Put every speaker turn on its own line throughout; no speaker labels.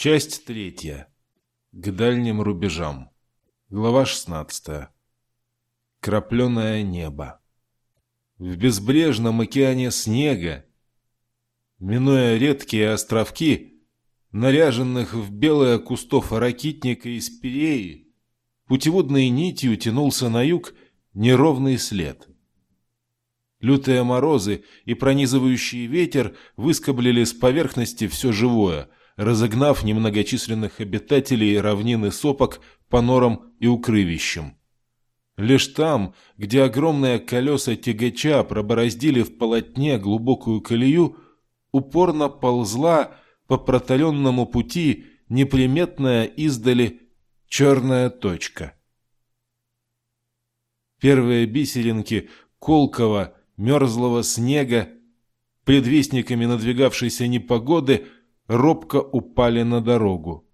Часть третья. К дальним рубежам. Глава шестнадцатая. Крапленое небо. В безбрежном океане снега, минуя редкие островки, наряженных в белое кустов ракитника из переи, путеводной нитью тянулся на юг неровный след. Лютые морозы и пронизывающий ветер выскоблили с поверхности все живое, разогнав немногочисленных обитателей равнины сопок по норам и укрывищам. Лишь там, где огромные колеса тягача пробороздили в полотне глубокую колею, упорно ползла по проталенному пути неприметная издали черная точка. Первые бисеринки колкого мерзлого снега, предвестниками надвигавшейся непогоды, робко упали на дорогу.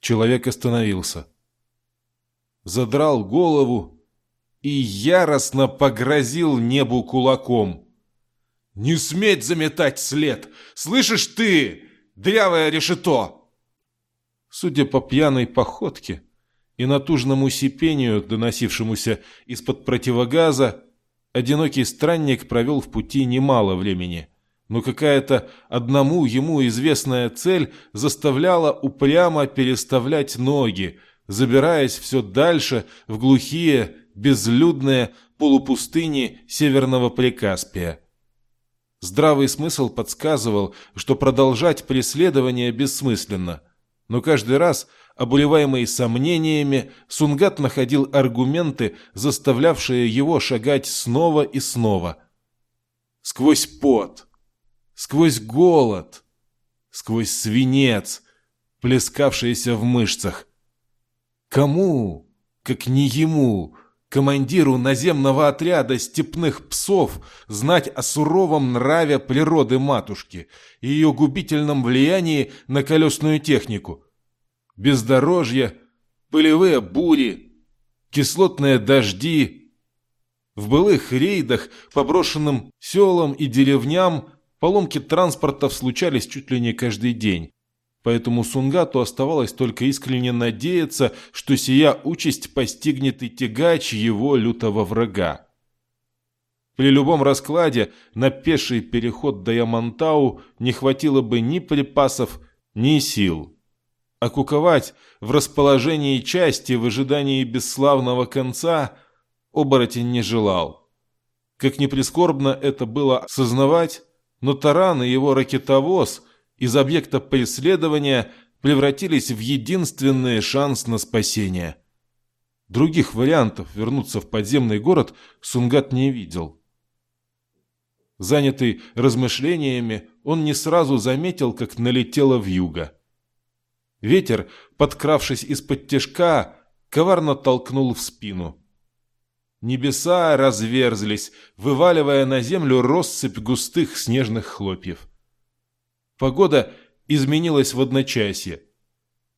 Человек остановился. Задрал голову и яростно погрозил небу кулаком. «Не сметь заметать след! Слышишь ты, дрявое решето!» Судя по пьяной походке и натужному сипению, доносившемуся из-под противогаза, одинокий странник провел в пути немало времени, но какая-то одному ему известная цель заставляла упрямо переставлять ноги, забираясь все дальше в глухие, безлюдные полупустыни Северного Прикаспия. Здравый смысл подсказывал, что продолжать преследование бессмысленно, но каждый раз – Обуреваемый сомнениями, Сунгат находил аргументы, заставлявшие его шагать снова и снова. Сквозь пот, сквозь голод, сквозь свинец, плескавшийся в мышцах. Кому, как не ему, командиру наземного отряда степных псов, знать о суровом нраве природы матушки и ее губительном влиянии на колесную технику – бездорожье, пылевые бури, кислотные дожди. В былых рейдах по брошенным селам и деревням поломки транспортов случались чуть ли не каждый день. Поэтому Сунгату оставалось только искренне надеяться, что сия участь постигнет и тягач его лютого врага. При любом раскладе на пеший переход до Ямантау не хватило бы ни припасов, ни сил а куковать в расположении части в ожидании бесславного конца оборотень не желал. Как ни прискорбно это было осознавать, но таран и его ракетовоз из объекта преследования превратились в единственный шанс на спасение. Других вариантов вернуться в подземный город Сунгат не видел. Занятый размышлениями, он не сразу заметил, как налетела вьюга. Ветер, подкравшись из-под тяжка, коварно толкнул в спину. Небеса разверзлись, вываливая на землю россыпь густых снежных хлопьев. Погода изменилась в одночасье.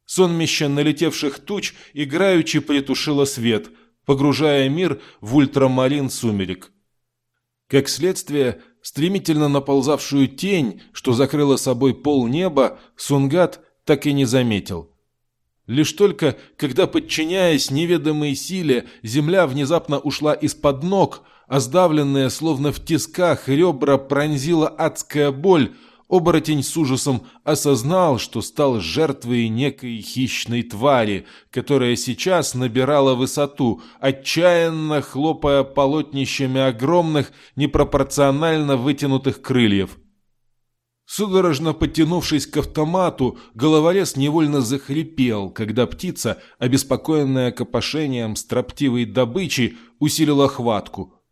Сонмище налетевших туч играючи притушило свет, погружая мир в ультрамарин сумерек. Как следствие, стремительно наползавшую тень, что закрыла собой пол неба, Сунгат так и не заметил. Лишь только, когда, подчиняясь неведомой силе, земля внезапно ушла из-под ног, а словно в тисках, ребра пронзила адская боль, оборотень с ужасом осознал, что стал жертвой некой хищной твари, которая сейчас набирала высоту, отчаянно хлопая полотнищами огромных, непропорционально вытянутых крыльев – Судорожно потянувшись к автомату, головорез невольно захрипел, когда птица, обеспокоенная копошением строптивой добычи, усилила хватку.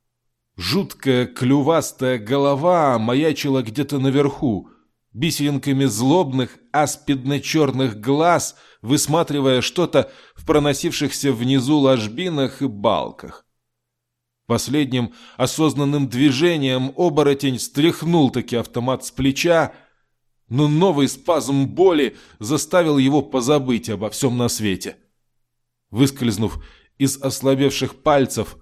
Жуткая клювастая голова маячила где-то наверху, бисеринками злобных аспидно-черных глаз, высматривая что-то в проносившихся внизу ложбинах и балках. Последним осознанным движением оборотень стряхнул таки автомат с плеча, но новый спазм боли заставил его позабыть обо всем на свете. Выскользнув из ослабевших пальцев,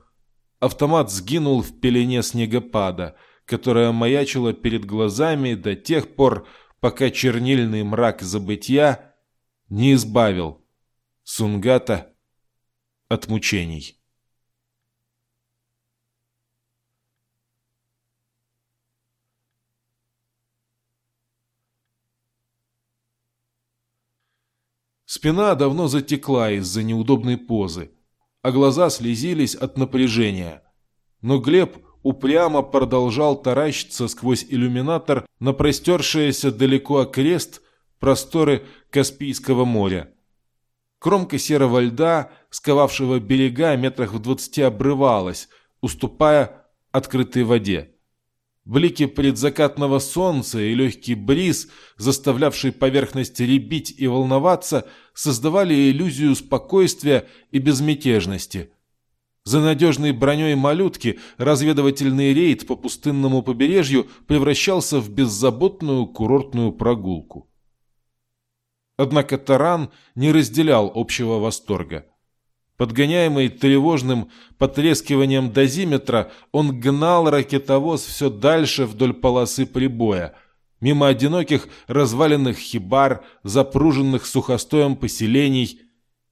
автомат сгинул в пелене снегопада, которая маячила перед глазами до тех пор, пока чернильный мрак забытья не избавил Сунгата от мучений. Спина давно затекла из-за неудобной позы, а глаза слезились от напряжения. Но Глеб упрямо продолжал таращиться сквозь иллюминатор на простершееся далеко окрест просторы Каспийского моря. Кромка серого льда, сковавшего берега метрах в двадцати обрывалась, уступая открытой воде. Блики предзакатного солнца и легкий бриз, заставлявший поверхность ребить и волноваться, создавали иллюзию спокойствия и безмятежности. За надежной броней малютки разведывательный рейд по пустынному побережью превращался в беззаботную курортную прогулку. Однако Таран не разделял общего восторга. Подгоняемый тревожным потрескиванием дозиметра, он гнал ракетовоз все дальше вдоль полосы прибоя, мимо одиноких разваленных хибар, запруженных сухостоем поселений,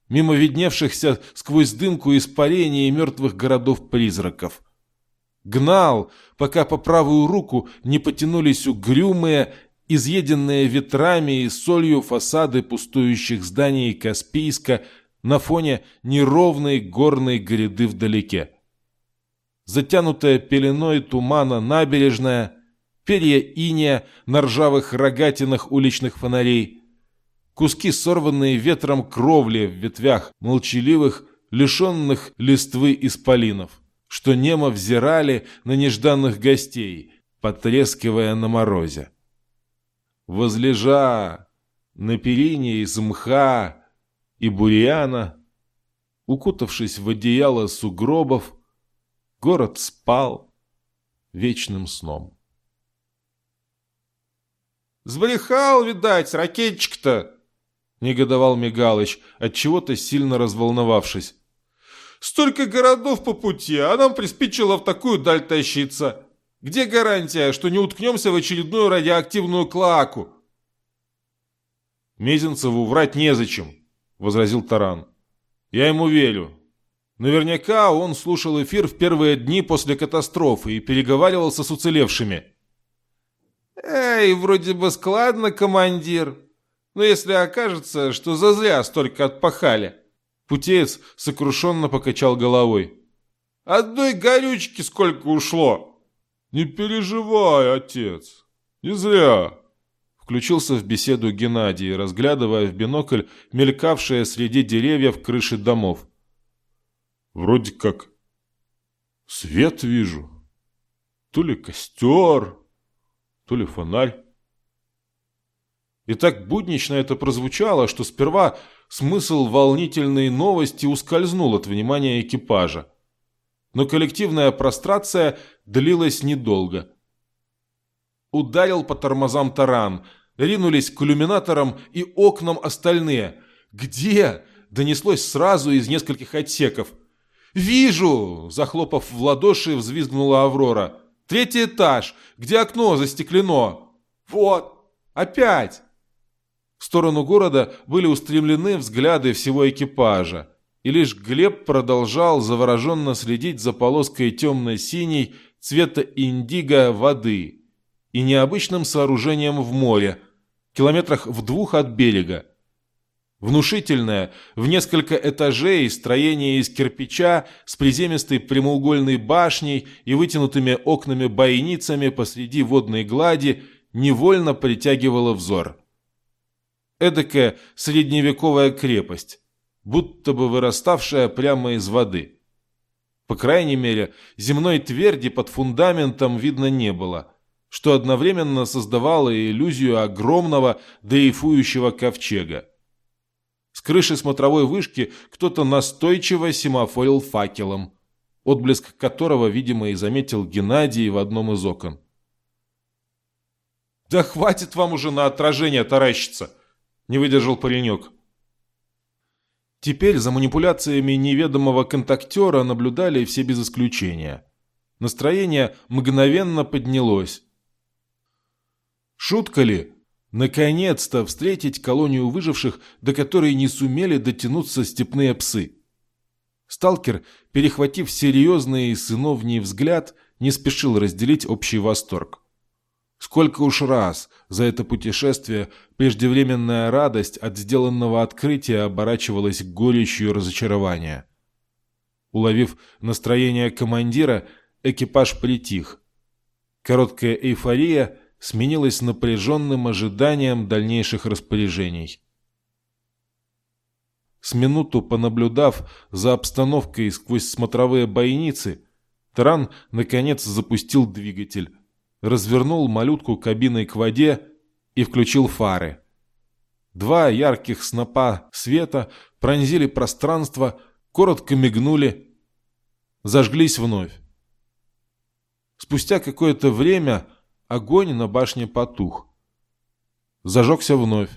мимо видневшихся сквозь дымку испарений и мертвых городов-призраков. Гнал, пока по правую руку не потянулись угрюмые, изъеденные ветрами и солью фасады пустующих зданий Каспийска – на фоне неровной горной гряды вдалеке. Затянутая пеленой тумана набережная, перья иния на ржавых рогатинах уличных фонарей, куски сорванные ветром кровли в ветвях молчаливых, лишенных листвы исполинов, что немо взирали на нежданных гостей, потрескивая на морозе. Возлежа на перине из мха, и бурьяна. Укутавшись в одеяло сугробов, город спал вечным сном.
«Сбрехал, видать, ракетчик-то!» — негодовал Мигалыч, отчего-то сильно разволновавшись. «Столько городов по пути, а нам приспичило в такую даль тащиться. Где гарантия, что не уткнемся в очередную радиоактивную клаку?»
Мезенцеву врать незачем. — возразил Таран. «Я ему верю. Наверняка он слушал эфир в первые дни после катастрофы и переговаривался с уцелевшими».
«Эй, вроде бы складно, командир. Но если окажется, что зазря столько отпахали...»
Путеец сокрушенно покачал головой.
«Одной горючки сколько ушло!»
«Не переживай, отец. Не зря. Включился в беседу Геннадий, разглядывая в бинокль мелькавшие среди деревьев крыши домов. «Вроде как свет вижу. То ли костер, то ли фонарь». И так буднично это прозвучало, что сперва смысл волнительной новости ускользнул от внимания экипажа. Но коллективная прострация длилась недолго. Ударил по тормозам таран – Ринулись к иллюминаторам и окнам остальные. «Где?» – донеслось сразу из нескольких отсеков. «Вижу!» – захлопав в ладоши, взвизгнула Аврора. «Третий этаж, где окно застеклено!» «Вот! Опять!» В сторону города были устремлены взгляды всего экипажа, и лишь Глеб продолжал завороженно следить за полоской темно-синей цвета индиго воды и необычным сооружением в море, километрах в двух от берега. Внушительное, в несколько этажей, строение из кирпича с приземистой прямоугольной башней и вытянутыми окнами-бойницами посреди водной глади невольно притягивало взор. Эдакая средневековая крепость, будто бы выраставшая прямо из воды. По крайней мере, земной тверди под фундаментом видно не было – что одновременно создавало иллюзию огромного дрейфующего ковчега. С крыши смотровой вышки кто-то настойчиво семафорил факелом, отблеск которого, видимо, и заметил Геннадий в одном из окон.
«Да хватит вам уже на отражение таращиться!» – не выдержал паренек.
Теперь за манипуляциями неведомого контактера наблюдали все без исключения. Настроение мгновенно поднялось. Шутка ли? наконец-то встретить колонию выживших, до которой не сумели дотянуться степные псы. Сталкер, перехватив серьезный сыновний взгляд, не спешил разделить общий восторг. Сколько уж раз за это путешествие преждевременная радость от сделанного открытия оборачивалась горечью разочарования. Уловив настроение командира, экипаж притих. Короткая эйфория сменилась напряженным ожиданием дальнейших распоряжений. С минуту понаблюдав за обстановкой сквозь смотровые бойницы, Таран наконец запустил двигатель, развернул малютку кабиной к воде и включил фары. Два ярких снопа света пронзили пространство, коротко мигнули, зажглись вновь. Спустя какое-то время огонь на башне потух. Зажегся вновь.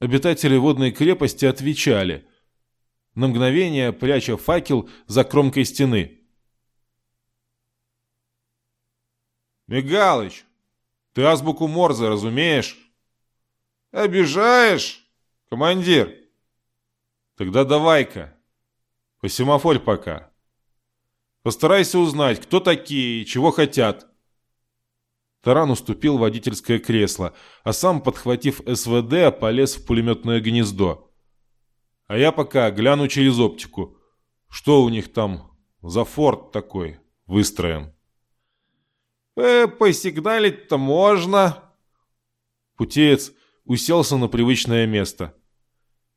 Обитатели водной крепости отвечали, на мгновение пряча факел за кромкой стены.
«Мигалыч, ты азбуку Морзе разумеешь?» «Обижаешь, командир?» «Тогда давай-ка, посемафорь пока. Постарайся узнать, кто такие и чего хотят».
Таран уступил водительское кресло, а сам, подхватив СВД, полез в пулеметное гнездо. А я пока гляну через оптику. Что у них там за форт такой выстроен?
Э, посигналить-то можно.
Путеец уселся на привычное место.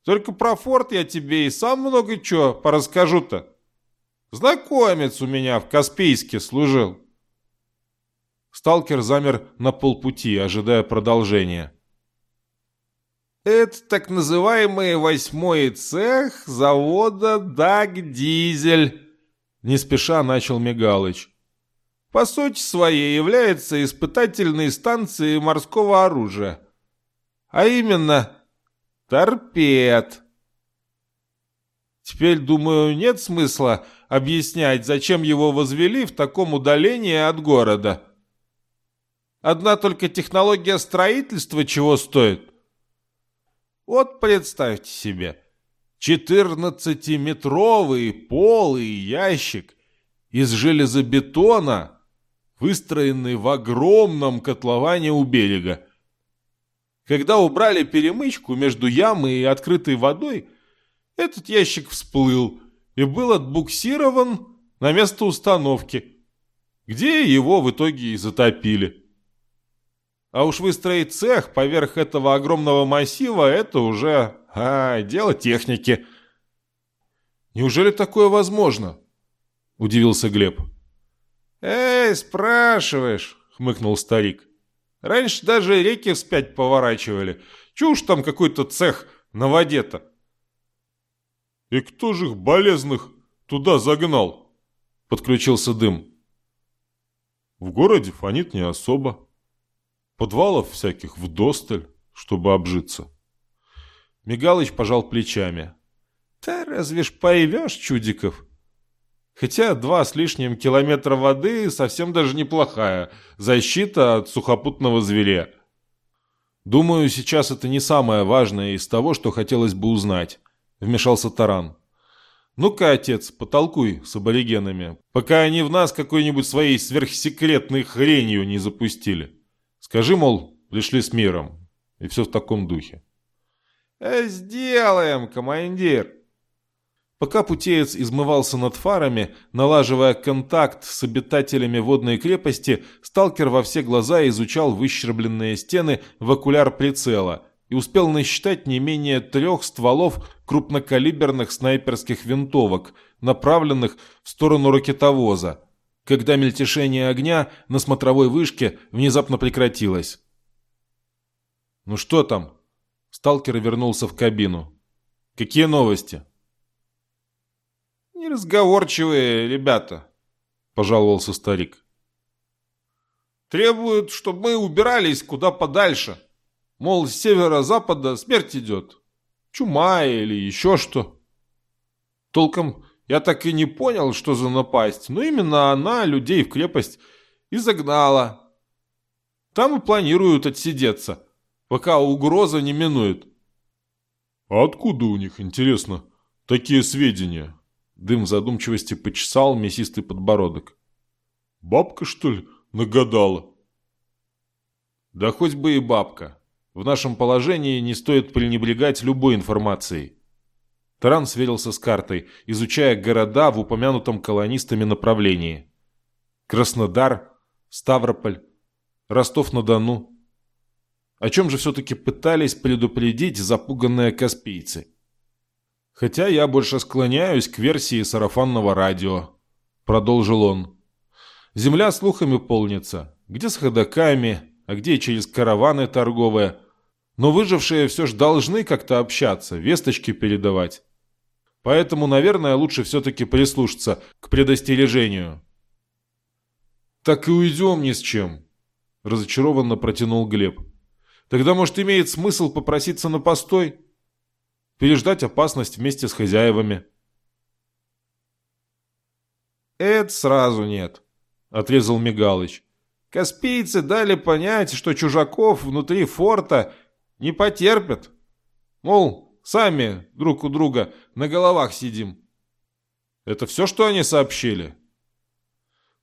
Только про форт я тебе и сам много чего порасскажу-то. Знакомец у меня в Каспийске служил.
Сталкер замер на полпути, ожидая продолжения.
Это так называемый восьмой цех завода «Даг Дизель», не спеша начал Мигалыч. По сути своей является испытательной станцией морского оружия. А именно, торпед. Теперь, думаю, нет смысла объяснять, зачем его возвели в таком удалении от города. Одна только технология строительства чего стоит? Вот представьте себе, 14-метровый полый ящик из железобетона, выстроенный в огромном котловане у берега. Когда убрали перемычку между ямой и открытой водой, этот ящик всплыл и был отбуксирован на место установки, где его в итоге и затопили. А уж выстроить цех поверх этого огромного массива – это уже а, дело техники.
Неужели такое возможно? Удивился Глеб.
Эй, спрашиваешь, хмыкнул старик. Раньше даже реки вспять поворачивали. Чушь там какой-то цех на воде-то.
И кто же их болезных туда загнал? Подключился дым. В городе фонит не особо. Подвалов всяких вдосталь, чтобы обжиться. Мигалыч пожал плечами.
Да разве ж поймешь чудиков? Хотя два с лишним километра воды совсем даже неплохая защита от сухопутного зверя.
Думаю, сейчас это не самое важное из того, что хотелось бы узнать, вмешался Таран. Ну-ка, отец, потолкуй с аборигенами, пока они в нас какой-нибудь своей сверхсекретной хренью не запустили. Скажи, мол, пришли с миром. И все в таком духе.
«Э, «Сделаем, командир!»
Пока путеец измывался над фарами, налаживая контакт с обитателями водной крепости, сталкер во все глаза изучал выщербленные стены в окуляр прицела и успел насчитать не менее трех стволов крупнокалиберных снайперских винтовок, направленных в сторону ракетовоза, когда мельтешение огня на смотровой вышке внезапно прекратилось. «Ну что там?» Сталкер вернулся в кабину. «Какие новости?»
«Неразговорчивые ребята», — пожаловался старик. «Требуют, чтобы мы убирались куда подальше. Мол, с северо-запада смерть идет. Чума или еще что. Толком я так и не понял, что за напасть, но именно она людей в крепость и загнала. Там и планируют отсидеться, пока угроза не минует.
А откуда у них, интересно, такие сведения? Дым в задумчивости почесал мясистый подбородок. Бабка, что ли, нагадала?
Да хоть бы и бабка. В нашем положении не стоит пренебрегать любой информацией. Таран сверился с картой, изучая города в упомянутом колонистами направлении. Краснодар, Ставрополь, Ростов-на-Дону. О чем же все-таки пытались предупредить запуганные каспийцы? Хотя я больше склоняюсь к версии сарафанного радио, продолжил он. Земля слухами полнится, где с ходоками, а где через караваны торговые. Но выжившие все же должны как-то общаться, весточки передавать. Поэтому, наверное, лучше все-таки прислушаться к предостережению.
«Так и уйдем ни с чем», – разочарованно протянул Глеб. «Тогда, может, имеет смысл попроситься на постой?» переждать опасность вместе с хозяевами.
«Это сразу нет», — отрезал Мигалыч. «Каспийцы дали понять, что чужаков внутри форта не потерпят. Мол, сами друг у друга на головах сидим». «Это все, что они сообщили?»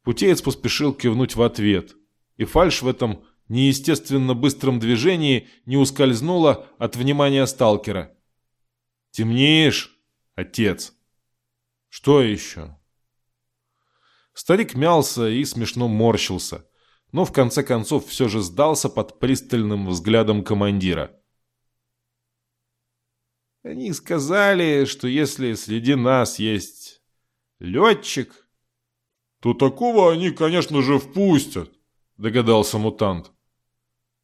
Путеец поспешил кивнуть в ответ, и фальш в этом неестественно быстром движении не ускользнула от внимания сталкера. «Темнеешь, отец?» «Что еще?» Старик мялся и смешно морщился, но в конце концов все же сдался под пристальным взглядом командира. «Они сказали, что если среди нас есть летчик...»
«То такого они, конечно же, впустят», — догадался мутант.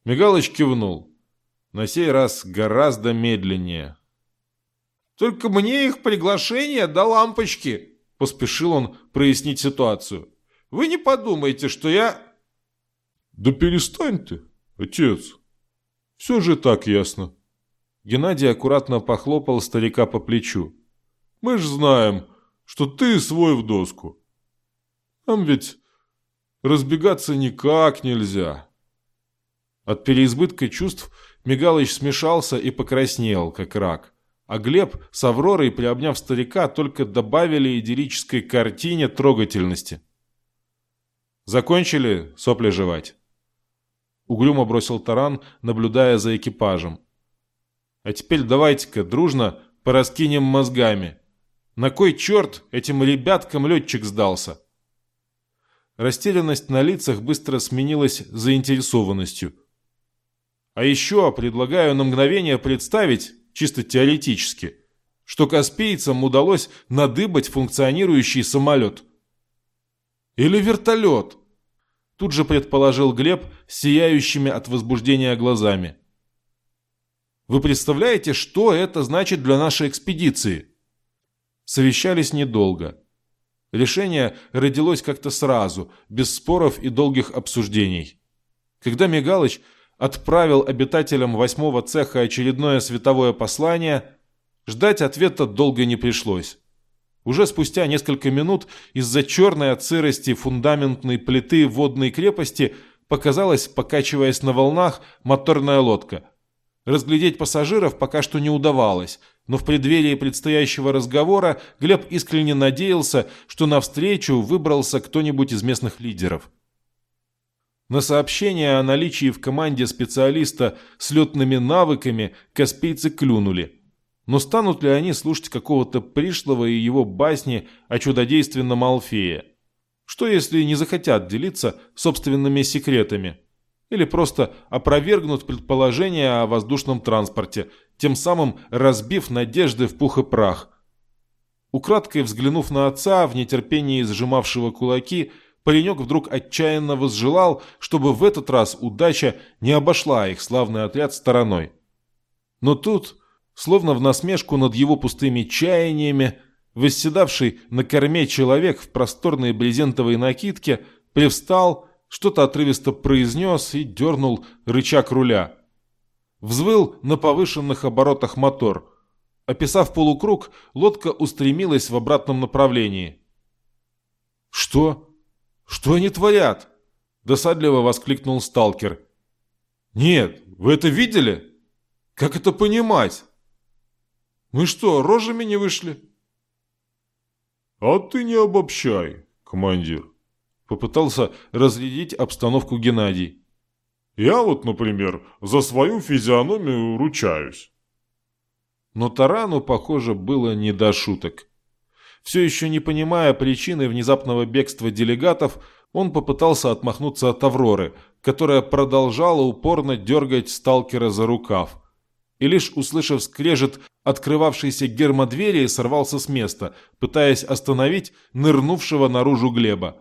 Мигалыч кивнул. На сей раз гораздо медленнее. Только мне их приглашение до лампочки!» Поспешил он прояснить ситуацию. «Вы не подумайте, что я...»
«Да перестань ты, отец. Все же так ясно».
Геннадий аккуратно похлопал старика по плечу.
«Мы ж знаем, что ты свой в доску. Нам ведь разбегаться никак нельзя».
От переизбытка чувств Мигалыч смешался и покраснел, как рак а Глеб с Авророй, приобняв старика, только добавили идиллической картине трогательности. «Закончили сопли жевать?» Угрюмо бросил таран, наблюдая за экипажем. «А теперь давайте-ка дружно пораскинем мозгами. На кой черт этим ребяткам летчик сдался?» Растерянность на лицах быстро сменилась заинтересованностью. «А еще предлагаю на мгновение представить, чисто теоретически, что каспийцам удалось надыбать функционирующий самолет. Или вертолет. Тут же предположил Глеб сияющими от возбуждения глазами. Вы представляете, что это значит для нашей экспедиции? Совещались недолго. Решение родилось как-то сразу, без споров и долгих обсуждений. Когда Мигалыч отправил обитателям восьмого цеха очередное световое послание, ждать ответа долго не пришлось. Уже спустя несколько минут из-за черной от сырости фундаментной плиты водной крепости показалась, покачиваясь на волнах, моторная лодка. Разглядеть пассажиров пока что не удавалось, но в преддверии предстоящего разговора Глеб искренне надеялся, что навстречу выбрался кто-нибудь из местных лидеров. На сообщение о наличии в команде специалиста с летными навыками каспийцы клюнули. Но станут ли они слушать какого-то пришлого и его басни о чудодейственном Алфее? Что если не захотят делиться собственными секретами? Или просто опровергнут предположение о воздушном транспорте, тем самым разбив надежды в пух и прах? Украдкой взглянув на отца, в нетерпении сжимавшего кулаки, Паренек вдруг отчаянно возжелал, чтобы в этот раз удача не обошла их славный отряд стороной. Но тут, словно в насмешку над его пустыми чаяниями, восседавший на корме человек в просторной брезентовой накидке привстал, что-то отрывисто произнес и дернул рычаг руля. Взвыл на повышенных оборотах мотор. Описав полукруг, лодка устремилась в обратном направлении. «Что?» «Что они творят?» – досадливо воскликнул сталкер. Нет, вы это видели? Как это понимать? Мы что, рожами не вышли? А ты не обобщай, командир. Попытался разрядить обстановку Геннадий. Я вот, например, за свою физиономию ручаюсь. Но Тарану, похоже, было не до шуток. Все еще не понимая причины внезапного бегства делегатов, он попытался отмахнуться от Авроры, которая продолжала упорно дергать сталкера за рукав. И лишь услышав скрежет открывавшейся гермодвери, сорвался с места, пытаясь остановить нырнувшего наружу Глеба.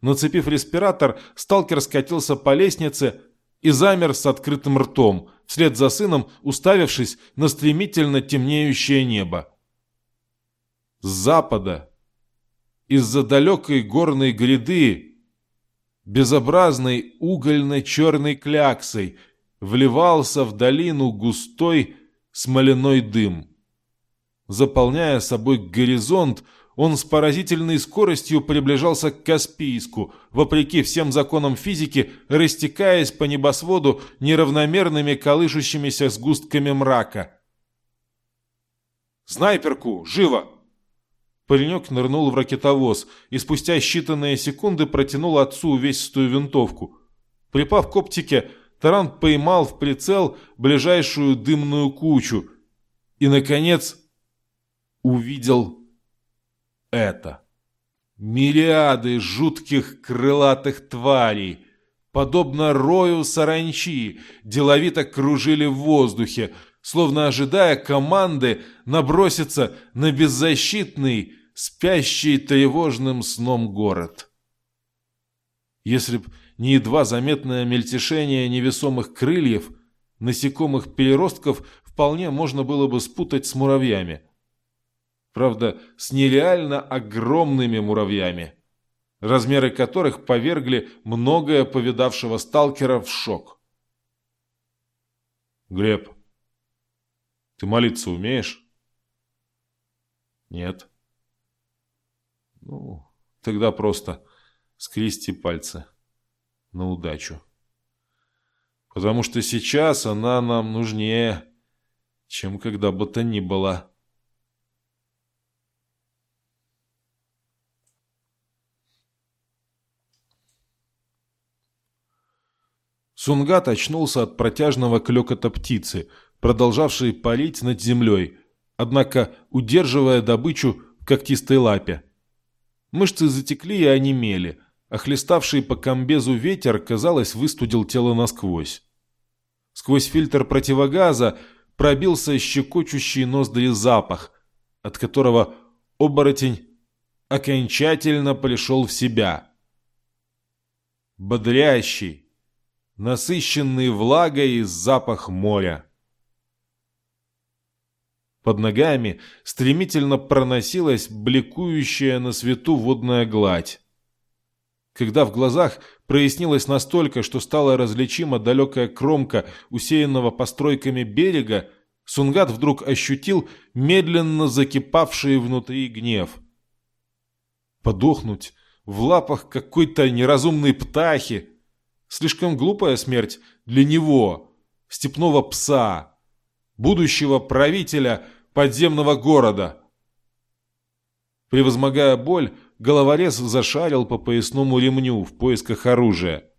Нацепив респиратор, сталкер скатился по лестнице и замер с открытым ртом, вслед за сыном уставившись на стремительно темнеющее небо. С запада, из-за далекой горной гряды, безобразной угольно-черной кляксой вливался в долину густой смоляной дым. Заполняя собой горизонт, он с поразительной скоростью приближался к Каспийску, вопреки всем законам физики, растекаясь по небосводу неравномерными колышущимися сгустками мрака. «Снайперку! Живо!» Паренек нырнул в ракетовоз и спустя считанные секунды протянул отцу увесистую винтовку. Припав к оптике, Таран поймал в прицел ближайшую дымную кучу и, наконец, увидел это. Мириады жутких крылатых тварей, подобно рою саранчи, деловито кружили в воздухе, словно ожидая команды наброситься на беззащитный, спящий тревожным сном город. Если б не едва заметное мельтешение невесомых крыльев, насекомых переростков вполне можно было бы спутать с муравьями. Правда, с нереально огромными муравьями, размеры которых повергли многое повидавшего сталкера в шок. «Глеб, ты молиться умеешь? Нет. Ну, тогда просто скрести пальцы на удачу. Потому что сейчас она нам нужнее, чем когда бы то ни было. Сунгат очнулся от протяжного клёкота птицы – продолжавший парить над землей, однако удерживая добычу в когтистой лапе. Мышцы затекли и онемели, а хлеставший по комбезу ветер, казалось, выстудил тело насквозь. Сквозь фильтр противогаза пробился щекочущий ноздри запах, от которого оборотень окончательно пришел в себя. Бодрящий, насыщенный влагой запах моря. Под ногами стремительно проносилась бликующая на свету водная гладь. Когда в глазах прояснилось настолько, что стала различима далекая кромка усеянного постройками берега, Сунгат вдруг ощутил медленно закипавший внутри гнев. Подохнуть в лапах какой-то неразумной птахи. Слишком глупая смерть для него, степного пса, будущего правителя подземного города. Превозмогая боль, головорез зашарил по поясному ремню в поисках оружия.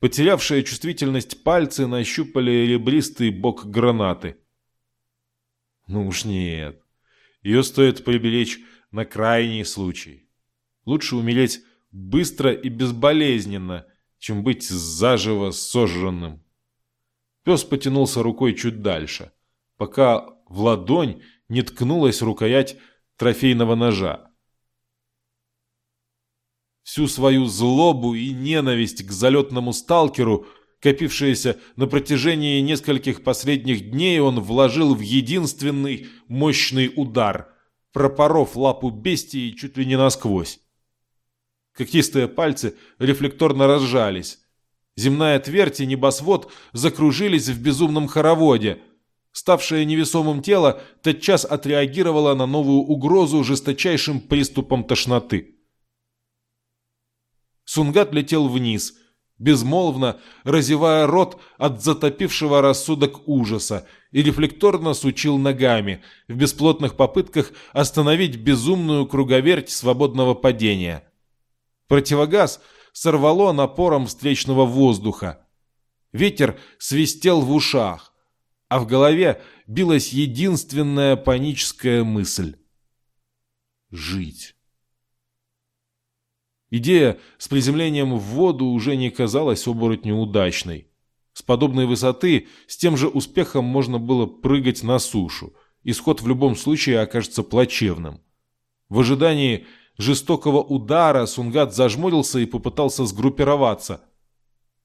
Потерявшие чувствительность пальцы нащупали ребристый бок гранаты. Ну уж нет. Ее стоит приберечь на крайний случай. Лучше умереть быстро и безболезненно, чем быть заживо сожженным. Пес потянулся рукой чуть дальше, пока в ладонь не ткнулась рукоять трофейного ножа. Всю свою злобу и ненависть к залетному сталкеру, копившиеся на протяжении нескольких последних дней, он вложил в единственный мощный удар, пропоров лапу бестии чуть ли не насквозь. Когтистые пальцы рефлекторно разжались. Земная твердь и небосвод закружились в безумном хороводе – Ставшее невесомым тело тотчас отреагировало на новую угрозу жесточайшим приступом тошноты. Сунгат летел вниз,
безмолвно разевая рот от затопившего рассудок ужаса, и рефлекторно сучил ногами в бесплотных попытках остановить безумную круговерть свободного падения. Противогаз сорвало напором встречного воздуха. Ветер свистел в ушах, а в голове билась единственная паническая мысль — жить. Идея с приземлением в воду уже не казалась оборотню удачной. С подобной высоты с тем же успехом можно было прыгать на сушу. Исход в любом случае окажется плачевным. В ожидании жестокого удара Сунгат зажмурился и попытался сгруппироваться.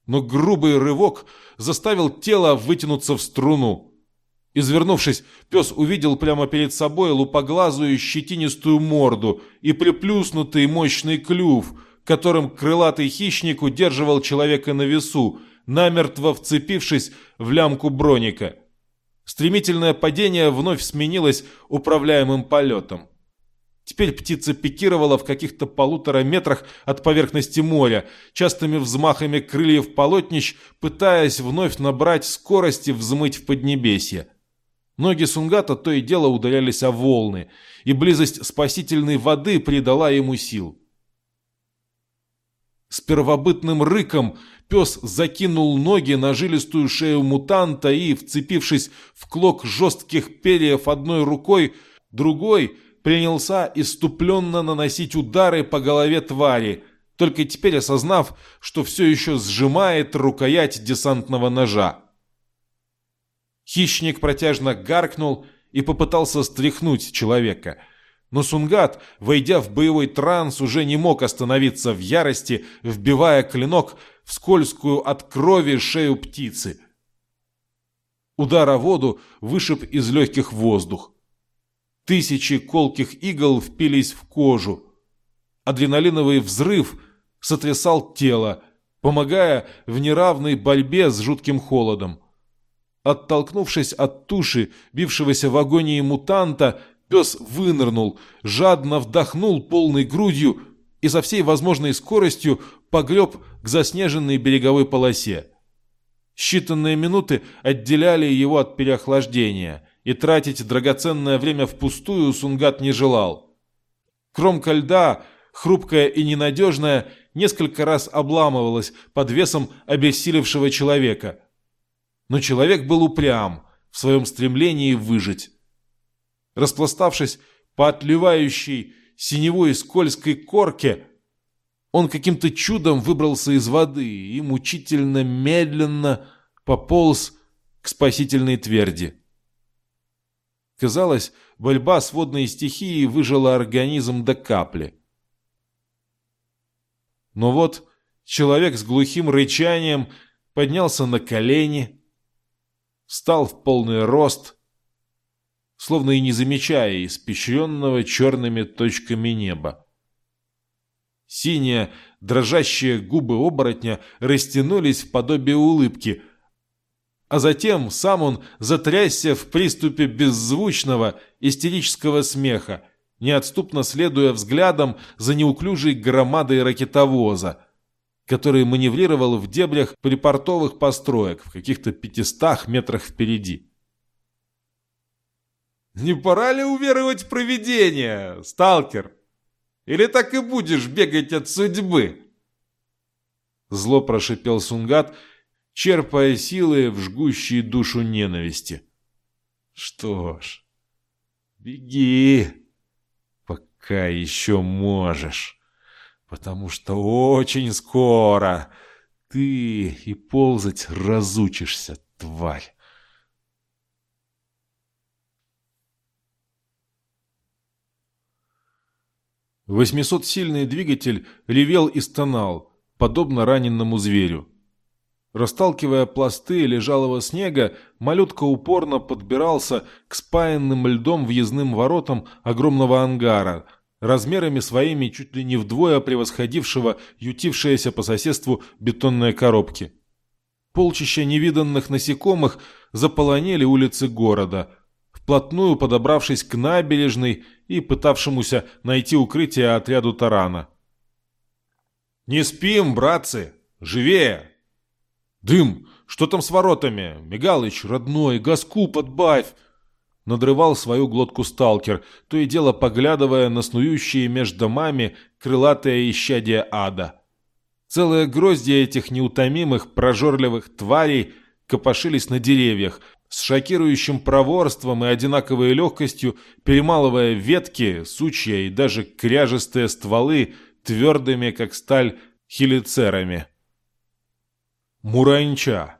Но грубый рывок заставил тело вытянуться в струну. Извернувшись, пес увидел прямо перед собой лупоглазую щетинистую морду и приплюснутый мощный клюв, которым крылатый хищник удерживал человека на весу, намертво вцепившись в лямку броника. Стремительное падение вновь сменилось управляемым полетом. Теперь птица пикировала в каких-то полутора метрах от поверхности моря, частыми взмахами крыльев полотнищ, пытаясь вновь набрать скорости взмыть в поднебесье. Ноги Сунгата то и дело ударялись о волны, и близость спасительной воды придала ему сил. С первобытным рыком пес закинул ноги на жилистую шею мутанта и, вцепившись в клок жестких перьев одной рукой, другой принялся иступленно наносить удары по голове твари, только теперь осознав, что все еще сжимает рукоять десантного ножа. Хищник протяжно гаркнул и попытался стряхнуть человека. Но Сунгат, войдя в боевой транс, уже не мог остановиться в ярости, вбивая клинок в скользкую от крови шею птицы. Удар о воду вышиб из легких воздух. Тысячи колких игл впились в кожу. Адреналиновый взрыв сотрясал тело, помогая в неравной борьбе с жутким холодом. Оттолкнувшись от туши, бившегося в агонии мутанта, пес вынырнул, жадно вдохнул полной грудью и со всей возможной скоростью погреб к заснеженной береговой полосе. Считанные минуты отделяли его от переохлаждения, и тратить драгоценное время впустую Сунгат не желал. Кромка льда, хрупкая и ненадежная, несколько раз обламывалась под весом обессилевшего человека – но человек был упрям в своем стремлении выжить. Распластавшись по отливающей синевой скользкой корке, он каким-то чудом выбрался из воды и мучительно медленно пополз к спасительной тверди. Казалось, борьба с водной стихией выжила организм до капли. Но вот человек с глухим рычанием поднялся на колени, встал в полный рост, словно и не замечая испещренного черными точками неба. Синие, дрожащие губы оборотня растянулись в подобие улыбки, а затем сам он затрясся в приступе беззвучного истерического смеха, неотступно следуя взглядом за неуклюжей громадой ракетовоза, который маневрировал в дебрях припортовых построек в каких-то пятистах метрах впереди. «Не пора ли уверовать провидение, сталкер? Или так и будешь бегать от судьбы?» Зло прошипел Сунгат, черпая силы в жгущие душу ненависти. «Что ж, беги, пока еще можешь» потому что очень скоро ты и ползать разучишься, тварь. Восьмисотсильный двигатель ревел и стонал, подобно раненному зверю. Расталкивая пласты лежалого снега, малютка упорно подбирался к спаянным льдом въездным воротам огромного ангара – размерами своими чуть ли не вдвое превосходившего ютившиеся по соседству бетонные коробки. Полчища невиданных насекомых заполонили улицы города, вплотную подобравшись к набережной и пытавшемуся найти укрытие отряду тарана. «Не спим, братцы! Живее!»
«Дым! Что там с воротами? Мигалыч, родной, газку подбавь!» Надрывал свою глотку сталкер, то и дело поглядывая на снующие между домами крылатое исчадие ада. Целое гроздья этих неутомимых, прожорливых тварей копошились на деревьях, с шокирующим проворством и одинаковой легкостью перемалывая ветки, сучья и даже кряжестые стволы твердыми, как сталь, хелицерами. Муранча.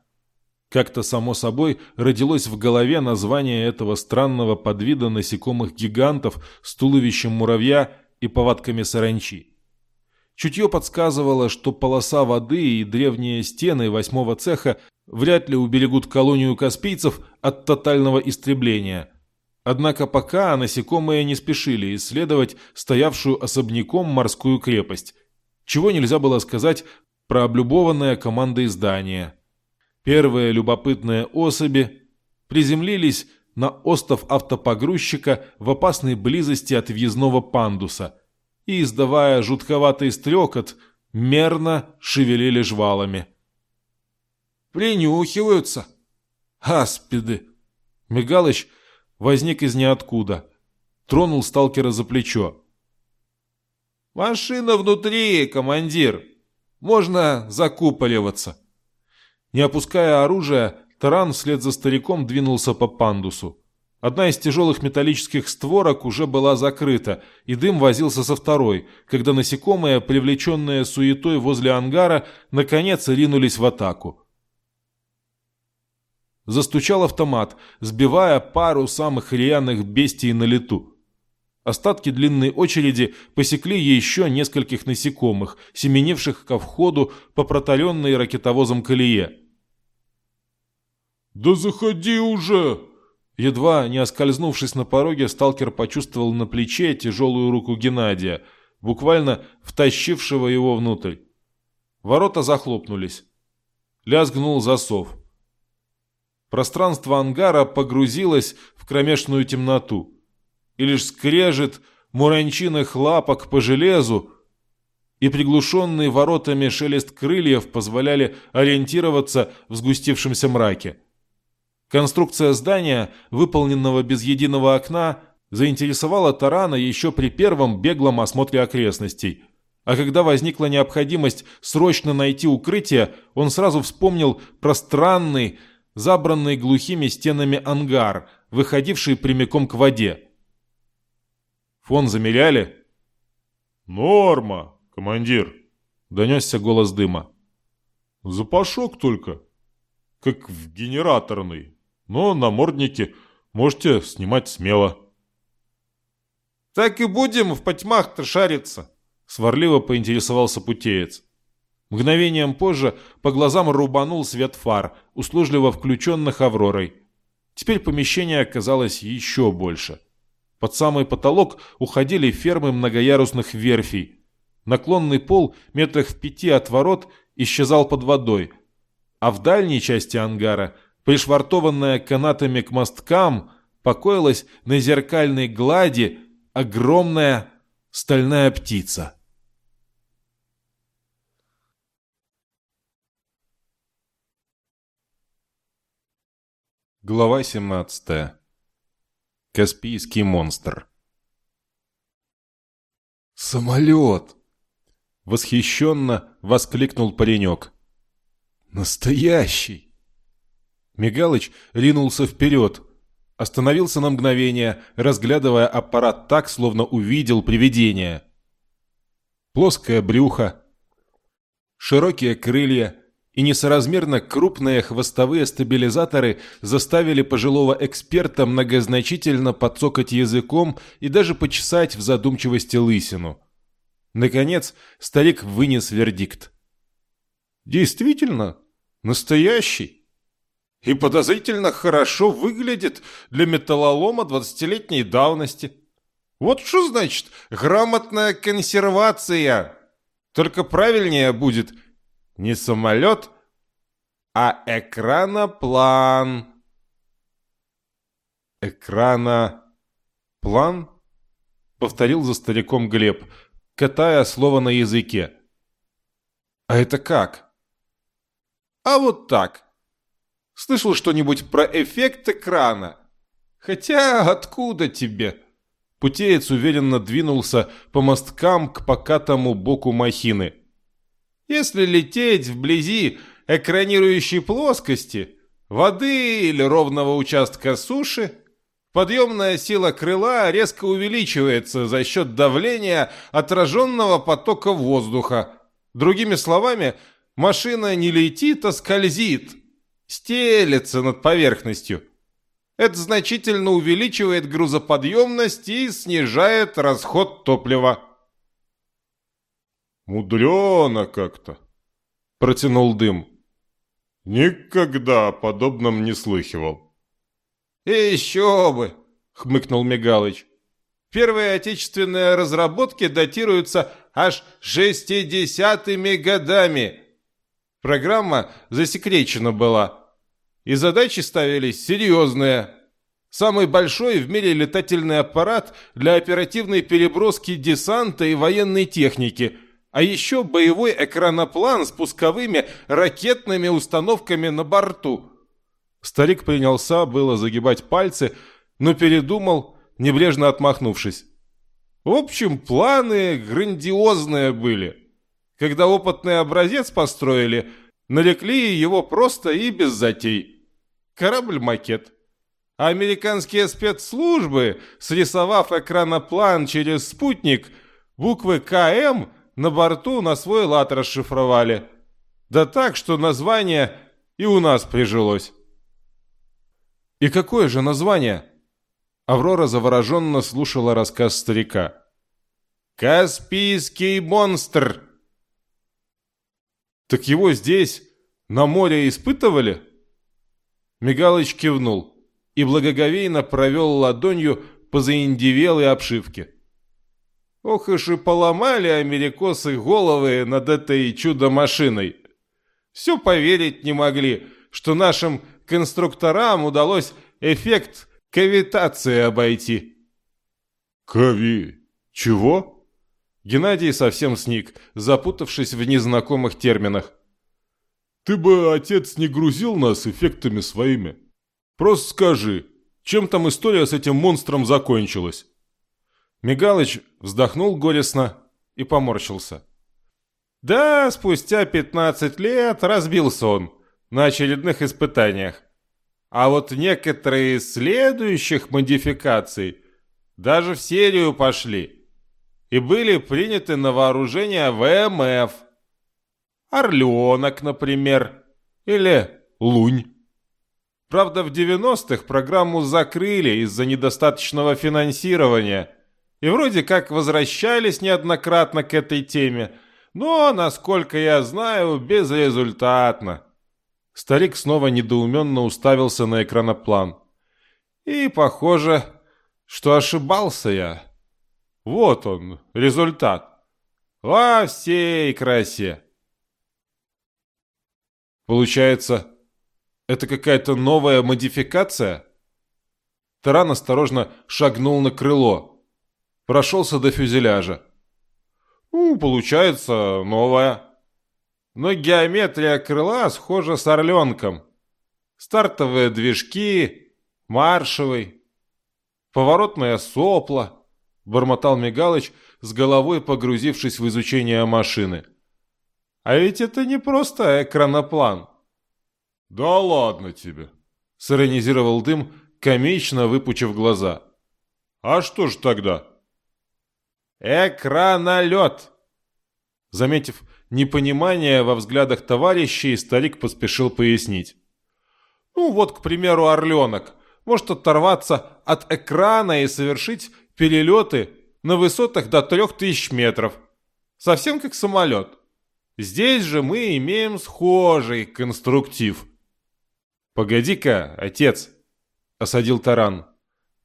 Как-то само собой родилось в голове название этого странного подвида насекомых-гигантов с туловищем муравья и повадками саранчи. Чутье подсказывало, что полоса воды и древние стены восьмого цеха вряд ли уберегут колонию каспийцев от тотального истребления. Однако пока насекомые не спешили исследовать стоявшую особняком морскую крепость, чего нельзя было сказать про облюбованное командой здание. Первые любопытные особи приземлились на остов автопогрузчика в опасной близости от въездного пандуса и, издавая жутковатый стрекот, мерно шевелили жвалами. «Принюхиваются!» «Аспиды!» Мигалыч возник из ниоткуда. Тронул сталкера за плечо. «Машина внутри, командир! Можно закупориваться!» Не опуская оружия, таран вслед за стариком двинулся по пандусу. Одна из тяжелых металлических створок уже была закрыта, и дым возился со второй, когда насекомые, привлеченные суетой возле ангара, наконец ринулись в атаку. Застучал автомат, сбивая пару самых рьяных бестий на лету. Остатки длинной очереди посекли еще нескольких насекомых, семенивших ко входу по проталенной ракетовозом колее. «Да заходи уже!» Едва не оскользнувшись на пороге, сталкер почувствовал на плече тяжелую руку Геннадия, буквально втащившего его внутрь. Ворота захлопнулись. Лязгнул засов. Пространство ангара погрузилось в кромешную темноту и лишь скрежет муранчиных лапок по железу и приглушенный воротами шелест крыльев позволяли ориентироваться в сгустившемся мраке. Конструкция здания, выполненного без единого окна, заинтересовала Тарана еще при первом беглом осмотре окрестностей. А когда возникла необходимость срочно найти укрытие, он сразу вспомнил про странный, забранный глухими стенами ангар, выходивший прямиком к воде. Фон замеряли? «Норма, командир!» — донесся голос дыма. «Запашок только, как в генераторной, но намордники можете снимать смело». «Так и будем в потьмах-то шариться!» — сварливо поинтересовался путеец. Мгновением позже по глазам рубанул свет фар, услужливо включенных «Авророй». Теперь помещение оказалось еще больше — под самый потолок уходили фермы многоярусных верфей. Наклонный пол метрах в пяти от ворот исчезал под водой, а в дальней части ангара, пришвартованная канатами к мосткам, покоилась на зеркальной глади огромная стальная птица. Глава семнадцатая Каспийский монстр. «Самолет!» — восхищенно воскликнул паренек. «Настоящий!» Мигалыч ринулся вперед, остановился на мгновение, разглядывая аппарат так, словно увидел привидение. Плоское брюхо, широкие крылья — и несоразмерно крупные хвостовые стабилизаторы заставили пожилого эксперта многозначительно подцокать языком и даже почесать в задумчивости лысину. Наконец, старик вынес вердикт. «Действительно, настоящий. И подозрительно хорошо выглядит для металлолома двадцатилетней давности. Вот что значит грамотная консервация. Только правильнее будет – не самолет, а экраноплан. Экраноплан? Повторил за стариком Глеб, катая слово на языке. А это как? а вот так. Слышал что-нибудь про эффект экрана? Хотя откуда тебе?» Путеец уверенно двинулся по мосткам к покатому боку махины. «Если лететь вблизи экранирующей плоскости, воды или ровного участка суши, подъемная сила крыла резко увеличивается за счет давления отраженного потока воздуха. Другими словами, машина не летит, а скользит, стелется над поверхностью. Это значительно увеличивает грузоподъемность и снижает расход топлива.
«Мудрено как-то», — протянул дым. «Никогда о подобном не слыхивал».
«Еще бы!» — хмыкнул Мигалыч. «Первые отечественные разработки датируются аж шестидесятыми годами. Программа засекречена была, и задачи ставились серьезные. Самый большой в мире летательный аппарат для оперативной переброски десанта и военной техники, а еще боевой экраноплан с пусковыми ракетными установками на борту. Старик принялся было загибать пальцы, но передумал, небрежно отмахнувшись. В общем, планы грандиозные были. Когда опытный образец построили, нарекли его просто и без затей корабль-макет. А американские спецслужбы, срисовав экраноплан через спутник, буквы КМ на борту на свой лад расшифровали. Да так, что название и у нас прижилось. «И какое же название?» Аврора завороженно слушала рассказ старика. «Каспийский монстр!» «Так его здесь, на море, испытывали?» Мигалыч кивнул и благоговейно провел ладонью по заиндивелой обшивке. Ох уж и поломали америкосы головы над этой чудо-машиной. Все поверить не могли, что нашим конструкторам удалось эффект кавитации обойти.
«Кави... чего?»
Геннадий совсем сник, запутавшись в незнакомых терминах.
Ты бы, отец, не грузил нас эффектами своими. Просто скажи, чем там история с этим монстром закончилась?»
Мигалыч вздохнул горестно и поморщился. «Да, спустя пятнадцать лет разбился он на очередных испытаниях. А вот некоторые из следующих модификаций даже в серию пошли и были приняты на вооружение ВМФ – Орленок, например, или Лунь. Правда, в 90-х программу закрыли из-за недостаточного финансирования и вроде как возвращались неоднократно к этой теме, но, насколько я знаю, безрезультатно. Старик снова недоуменно уставился на экраноплан. И похоже, что ошибался я. Вот он, результат. Во всей красе. Получается, это какая-то новая модификация? Таран осторожно шагнул на крыло. Прошелся до фюзеляжа. Ну, получается, новая. Но геометрия крыла схожа с орленком. Стартовые движки, маршевый, поворотное сопло, бормотал Мигалыч, с головой погрузившись в изучение машины. А ведь это не просто экраноплан.
Да ладно тебе,
сиронизировал дым, комично выпучив глаза.
А что ж тогда?
Экранолет! Заметив непонимание во взглядах товарищей, старик поспешил пояснить. Ну вот, к примеру, орленок может оторваться от экрана и совершить перелеты на высотах до трех тысяч метров. Совсем как самолет. Здесь же мы имеем схожий конструктив. «Погоди-ка, отец!» – осадил Таран.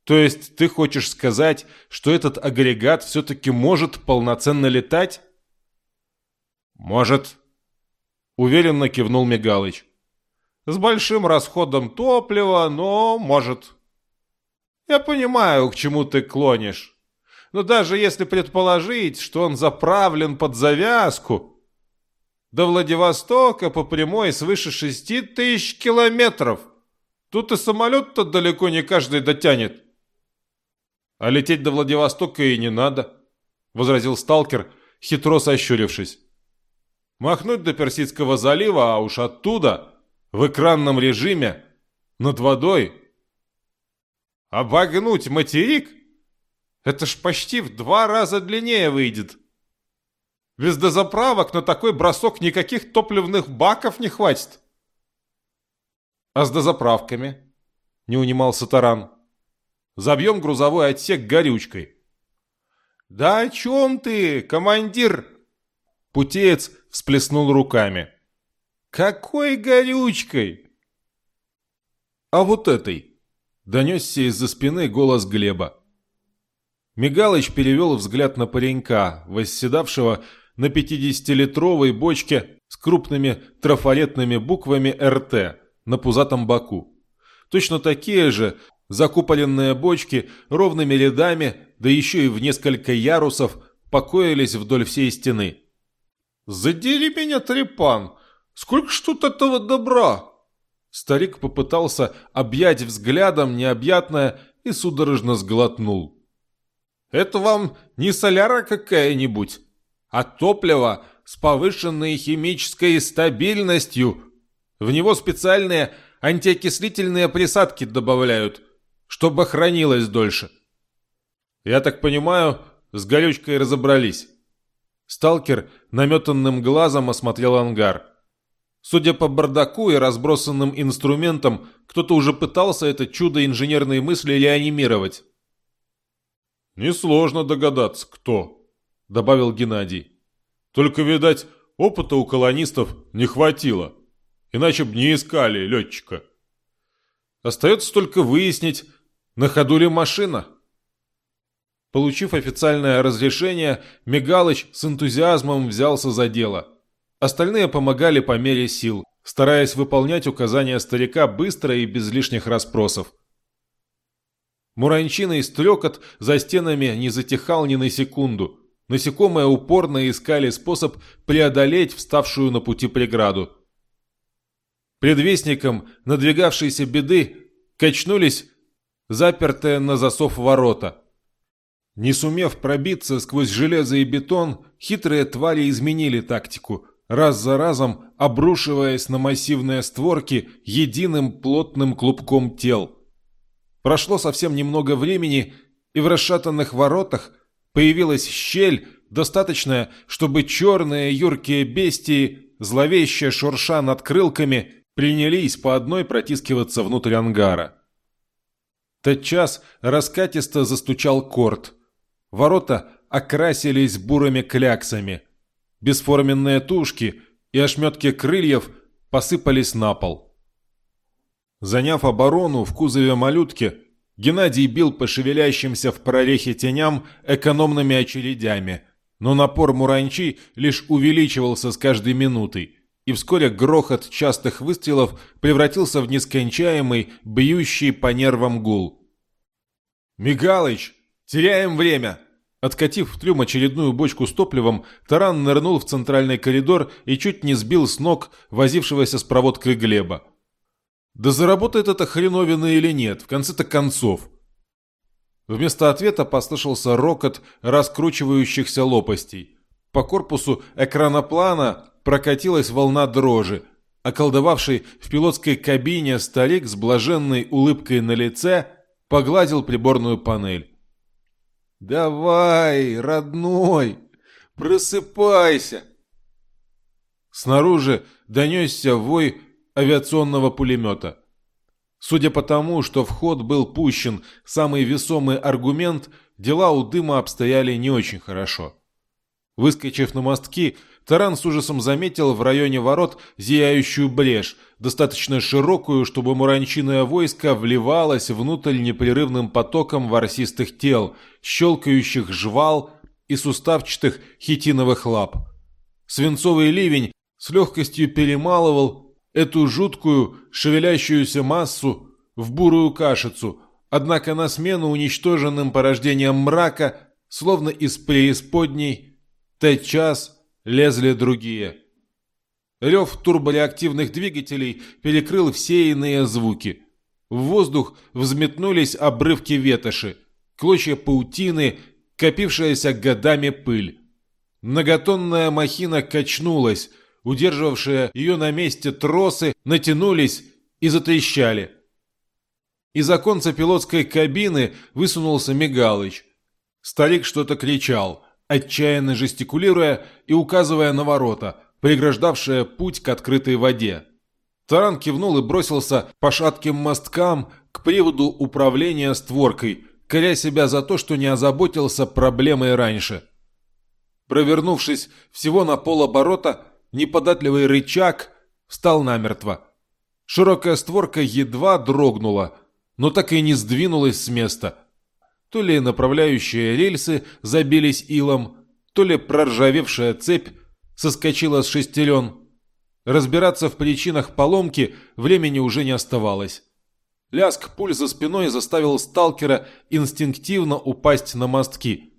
«То есть ты хочешь сказать, что этот агрегат все-таки может полноценно летать?» «Может», – уверенно кивнул Мигалыч. «С большим расходом топлива, но может». «Я понимаю, к чему ты клонишь. Но даже если предположить, что он заправлен под завязку...» До Владивостока по прямой свыше шести тысяч километров. Тут и самолет-то далеко не каждый дотянет. А лететь до Владивостока и не надо, возразил сталкер, хитро сощурившись. Махнуть до Персидского залива, а уж оттуда, в экранном режиме, над водой. Обогнуть материк? Это ж почти в два раза длиннее выйдет. Без дозаправок на такой бросок никаких топливных баков не хватит. А с дозаправками? Не унимался Таран. Забьем грузовой отсек горючкой. Да о чем ты, командир? Путеец всплеснул руками. Какой горючкой? А вот этой. Донесся из-за спины голос Глеба. Мигалыч перевел взгляд на паренька, восседавшего на 50-литровой бочке с крупными трафаретными буквами «РТ» на пузатом боку. Точно такие же закупоренные бочки ровными рядами, да еще и в несколько ярусов, покоились вдоль всей стены. «Задери меня, трепан! Сколько ж тут этого добра!» Старик попытался объять взглядом необъятное и судорожно сглотнул. «Это вам не соляра какая-нибудь, а топливо с повышенной химической стабильностью. В него специальные антиокислительные присадки добавляют, чтобы хранилось дольше. Я так понимаю, с горючкой разобрались. Сталкер наметанным глазом осмотрел ангар. Судя по бардаку и разбросанным инструментам, кто-то уже пытался это чудо инженерной мысли реанимировать. «Несложно догадаться, кто», добавил Геннадий. Только, видать, опыта у колонистов не хватило. Иначе бы не искали летчика. Остается только выяснить, на ходу ли машина. Получив официальное разрешение, Мигалыч с энтузиазмом взялся за дело. Остальные помогали по мере сил, стараясь выполнять указания старика быстро и без лишних расспросов. Муранчина и стрекот за стенами не затихал ни на секунду – Насекомые упорно искали способ преодолеть вставшую на пути преграду. Предвестником надвигавшейся беды качнулись запертые на засов ворота. Не сумев пробиться сквозь железо и бетон, хитрые твари изменили тактику, раз за разом обрушиваясь на массивные створки единым плотным клубком тел. Прошло совсем немного времени, и в расшатанных воротах – Появилась щель, достаточная, чтобы черные юркие бестии, зловеще шурша над крылками, принялись по одной протискиваться внутрь ангара. Тотчас раскатисто застучал корт. Ворота окрасились бурыми кляксами. Бесформенные тушки и ошметки крыльев посыпались на пол. Заняв оборону в кузове малютки, Геннадий бил по шевелящимся в прорехе теням экономными очередями, но напор муранчи лишь увеличивался с каждой минутой, и вскоре грохот частых выстрелов превратился в нескончаемый, бьющий по нервам гул. «Мигалыч, теряем время!» Откатив в трюм очередную бочку с топливом, таран нырнул в центральный коридор и чуть не сбил с ног возившегося с проводкой Глеба. Да заработает это хреновина или нет, в конце-то концов. Вместо ответа послышался рокот раскручивающихся лопастей. По корпусу экраноплана прокатилась волна дрожи. Околдовавший в пилотской кабине старик с блаженной улыбкой на лице погладил приборную панель. «Давай, родной, просыпайся!» Снаружи донесся вой авиационного пулемета. Судя по тому, что в ход был пущен самый весомый аргумент, дела у дыма обстояли не очень хорошо. Выскочив на мостки, Таран с ужасом заметил в районе ворот зияющую брешь, достаточно широкую, чтобы муранчиное войско вливалось внутрь непрерывным потоком ворсистых тел, щелкающих жвал и суставчатых хитиновых лап. Свинцовый ливень с легкостью перемалывал эту жуткую, шевелящуюся массу в бурую кашицу, однако на смену уничтоженным порождением мрака, словно из преисподней, тотчас лезли другие.
Рев турбореактивных двигателей перекрыл все иные звуки. В воздух взметнулись обрывки ветоши, клочья паутины, копившаяся годами пыль. Многотонная махина качнулась, удерживавшие ее на месте тросы натянулись и затрещали. Из оконца пилотской кабины высунулся Мигалыч. Старик что-то кричал, отчаянно жестикулируя и указывая на ворота, преграждавшие путь к открытой воде. Таран кивнул и бросился по шатким мосткам к приводу управления створкой, коря себя за то, что не озаботился проблемой раньше. Провернувшись всего на полоборота, неподатливый рычаг встал намертво. Широкая створка едва дрогнула, но так и не сдвинулась с места. То ли направляющие рельсы забились илом, то ли проржавевшая цепь соскочила с шестерен. Разбираться в причинах поломки времени уже не оставалось. Лязг пуль за спиной заставил сталкера инстинктивно упасть на мостки.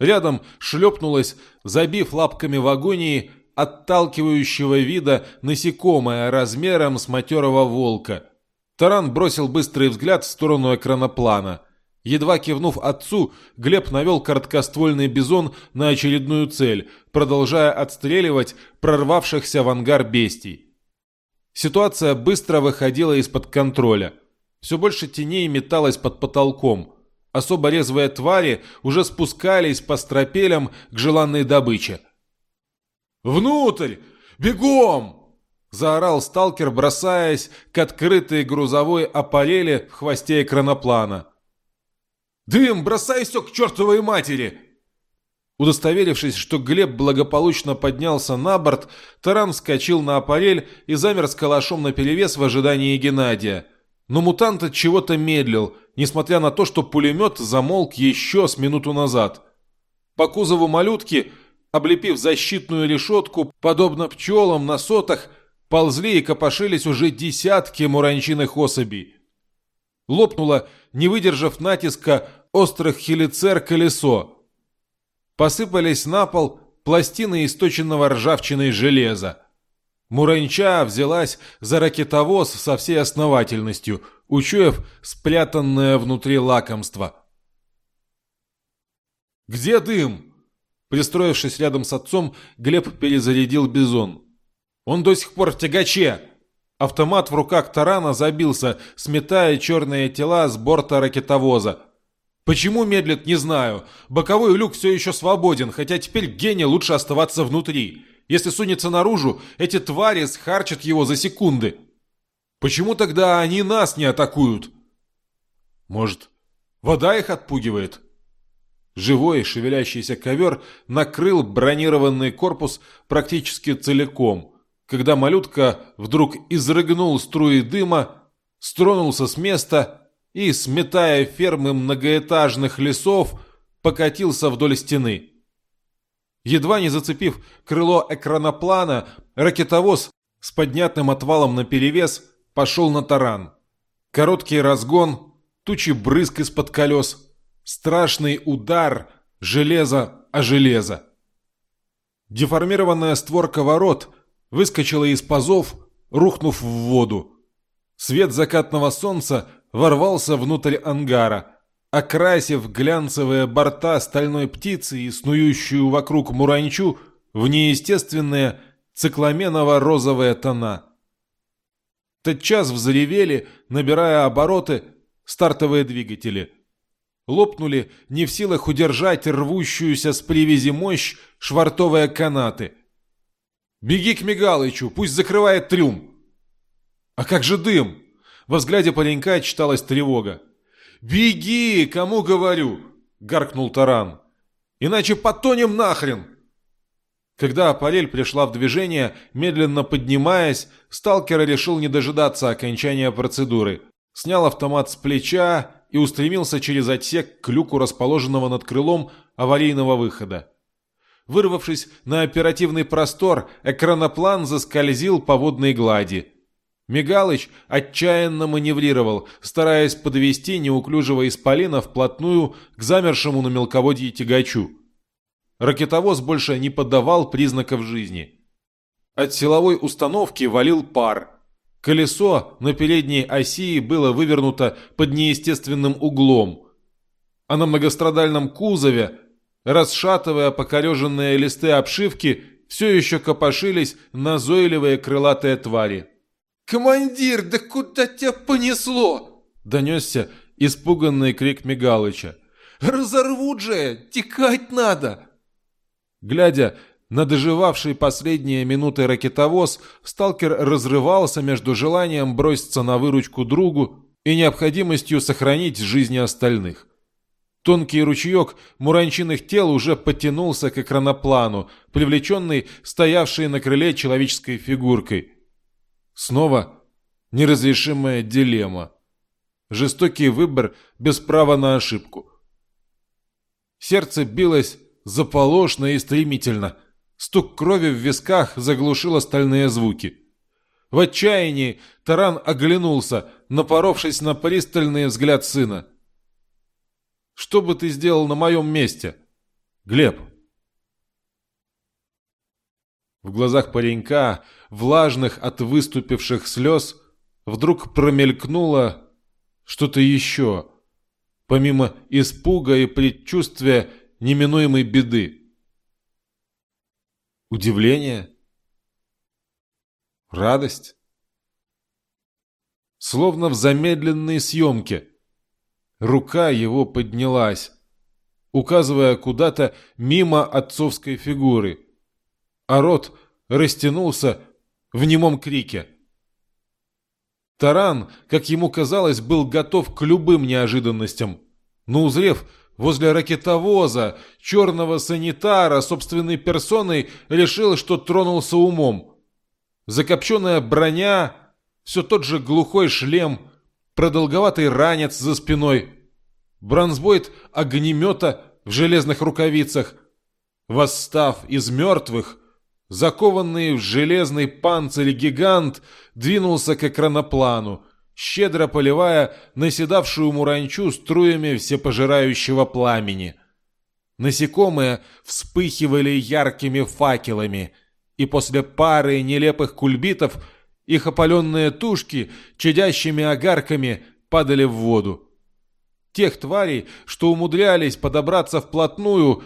Рядом шлепнулась, забив лапками в агонии, отталкивающего вида насекомое размером с матерого волка. Таран бросил быстрый взгляд в сторону экраноплана. Едва кивнув отцу, Глеб навел короткоствольный бизон на очередную цель, продолжая отстреливать прорвавшихся в ангар бестий. Ситуация быстро выходила из-под контроля. Все больше теней металось под потолком. Особо резвые твари уже спускались по стропелям к желанной добыче – «Внутрь! Бегом!» – заорал сталкер, бросаясь к открытой грузовой аппарели в хвосте экраноплана. «Дым, бросай все к чертовой матери!» Удостоверившись, что Глеб благополучно поднялся на борт, Таран вскочил на аппарель и замер с калашом наперевес в ожидании Геннадия. Но мутант от чего-то медлил, несмотря на то, что пулемет замолк еще с минуту назад. По кузову малютки облепив защитную решетку, подобно пчелам на сотах, ползли и копошились уже десятки муранчиных особей. Лопнуло, не выдержав натиска острых хелицер колесо. Посыпались на пол пластины источенного ржавчиной железа. Муранча взялась за ракетовоз со всей основательностью, учуяв спрятанное внутри лакомство. «Где дым?» Пристроившись рядом с отцом, Глеб перезарядил бизон. «Он до сих пор в тягаче!» Автомат в руках тарана забился, сметая черные тела с борта ракетовоза. Почему медлит, не знаю. Боковой люк все еще свободен, хотя теперь Гене лучше оставаться внутри. Если сунется наружу, эти твари схарчат его за секунды. Почему тогда они нас не атакуют? Может, вода их отпугивает? Живой шевелящийся ковер накрыл бронированный корпус практически целиком, когда малютка вдруг изрыгнул струи дыма, стронулся с места и, сметая фермы многоэтажных лесов, покатился вдоль стены. Едва не зацепив крыло экраноплана, ракетовоз с поднятым отвалом наперевес пошел на таран. Короткий разгон, тучи брызг из-под колес — Страшный удар железо о железо. Деформированная створка ворот выскочила из пазов, рухнув в воду. Свет закатного солнца ворвался внутрь ангара, окрасив глянцевые борта стальной птицы и снующую вокруг муранчу в неестественные цикламеново-розовые тона. Тотчас взревели, набирая обороты, стартовые двигатели – Лопнули, не в силах удержать рвущуюся с привязи мощь, швартовые канаты. «Беги к Мигалычу, пусть закрывает трюм!» «А как же дым?» Во взгляде паренька читалась тревога. «Беги, кому говорю!» — гаркнул Таран. «Иначе потонем нахрен!» Когда аппарель пришла в движение, медленно поднимаясь, сталкер решил не дожидаться окончания процедуры. Снял автомат с плеча и устремился через отсек к люку, расположенного над крылом аварийного выхода. Вырвавшись на оперативный простор, экраноплан заскользил по водной глади. Мигалыч отчаянно маневрировал, стараясь подвести неуклюжего исполина вплотную к замершему на мелководье тягачу. Ракетовоз больше не подавал признаков жизни. От силовой установки валил пар. Колесо на передней оси было вывернуто под неестественным углом, а на многострадальном кузове, расшатывая покореженные листы обшивки, все еще копошились назойливые крылатые твари.
«Командир, да куда тебя понесло?» – донесся испуганный крик Мигалыча. «Разорвут же! Текать надо!»
Глядя на доживавший последние минуты ракетовоз, сталкер разрывался между желанием броситься на выручку другу и необходимостью сохранить жизни остальных. Тонкий ручеек муранчиных тел уже потянулся к экраноплану, привлеченный стоявшей на крыле человеческой фигуркой. Снова неразрешимая дилемма. Жестокий выбор без права на ошибку. Сердце билось заполошно и стремительно. Стук крови в висках заглушил остальные звуки. В отчаянии Таран оглянулся, напоровшись на пристальный взгляд сына. «Что бы ты сделал на моем месте, Глеб?» В глазах паренька, влажных от выступивших слез, вдруг промелькнуло что-то еще, помимо испуга и предчувствия неминуемой беды. Удивление? Радость? Словно в замедленной съемке. Рука его поднялась, указывая куда-то мимо отцовской фигуры, а рот растянулся в немом крике. Таран, как ему казалось, был готов к любым неожиданностям, но узрев возле ракетовоза черного санитара собственной персоной решил, что тронулся умом. Закопченная броня, все тот же глухой шлем, продолговатый ранец за спиной, бронзбойт огнемета в железных рукавицах. Восстав из мертвых, закованный в железный панцирь гигант двинулся к экраноплану, щедро поливая наседавшую муранчу струями всепожирающего пламени. Насекомые вспыхивали яркими факелами, и после пары нелепых кульбитов их опаленные тушки чадящими огарками падали в воду. Тех тварей, что умудрялись подобраться вплотную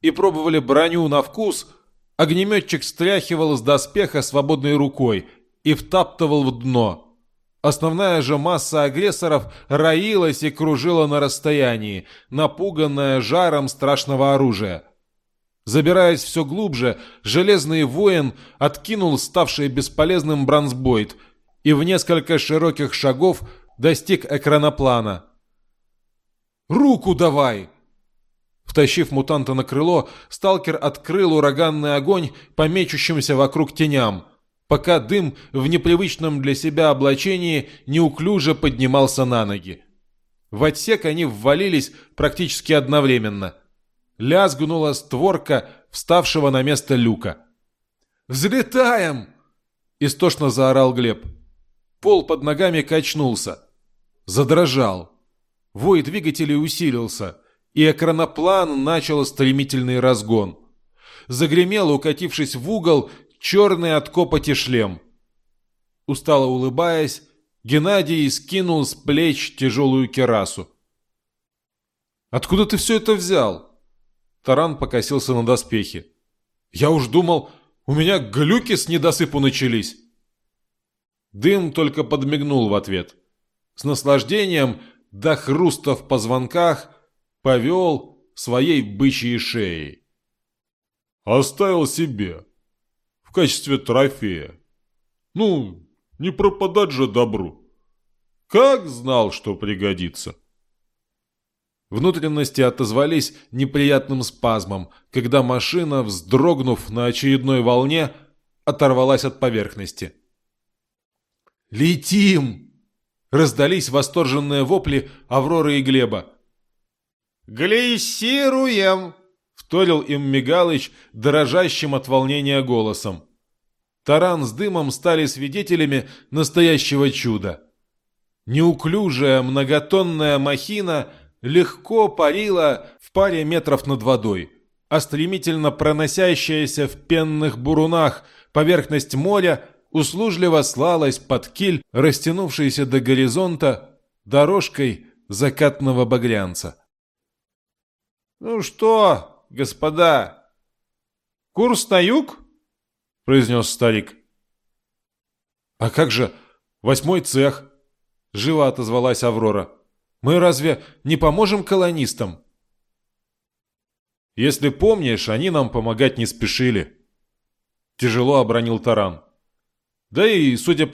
и пробовали броню на вкус – Огнеметчик стряхивал с доспеха свободной рукой и втаптывал в дно. Основная же масса агрессоров роилась и кружила на расстоянии, напуганная жаром страшного оружия. Забираясь все глубже, железный воин откинул ставший бесполезным бронзбойт и в несколько широких шагов достиг экраноплана. «Руку давай!» Втащив мутанта на крыло, сталкер открыл ураганный огонь по мечущимся вокруг теням, пока дым в непривычном для себя облачении неуклюже поднимался на ноги. В отсек они ввалились практически одновременно. Лязгнула створка вставшего на место люка. «Взлетаем!» – истошно заорал Глеб. Пол под ногами качнулся. Задрожал. Вой двигателей усилился – и экраноплан начал стремительный разгон. Загремел, укатившись в угол, черный от копоти шлем. Устало улыбаясь, Геннадий скинул с плеч тяжелую керасу. «Откуда ты все это взял?» Таран покосился на доспехи. «Я уж думал, у меня глюки с недосыпу начались». Дым только подмигнул в ответ. С наслаждением до хруста в позвонках повел своей бычьей шеей. Оставил себе. В качестве трофея. Ну, не пропадать же добру. Как знал, что пригодится. Внутренности отозвались неприятным спазмом, когда машина, вздрогнув на очередной волне, оторвалась от поверхности. «Летим!» Раздались восторженные вопли Авроры и Глеба.
«Глиссируем!» — вторил им Мигалыч дрожащим от волнения голосом.
Таран с дымом стали свидетелями настоящего чуда. Неуклюжая многотонная махина легко парила в паре метров над водой, а стремительно проносящаяся в пенных бурунах поверхность моря услужливо слалась под киль, растянувшейся до горизонта дорожкой закатного багрянца.
«Ну что, господа, курс на юг?» – произнес старик.
«А как же восьмой цех?» – живо отозвалась Аврора. «Мы разве не поможем колонистам?» «Если помнишь, они нам помогать не спешили», – тяжело обронил Таран. «Да и, судя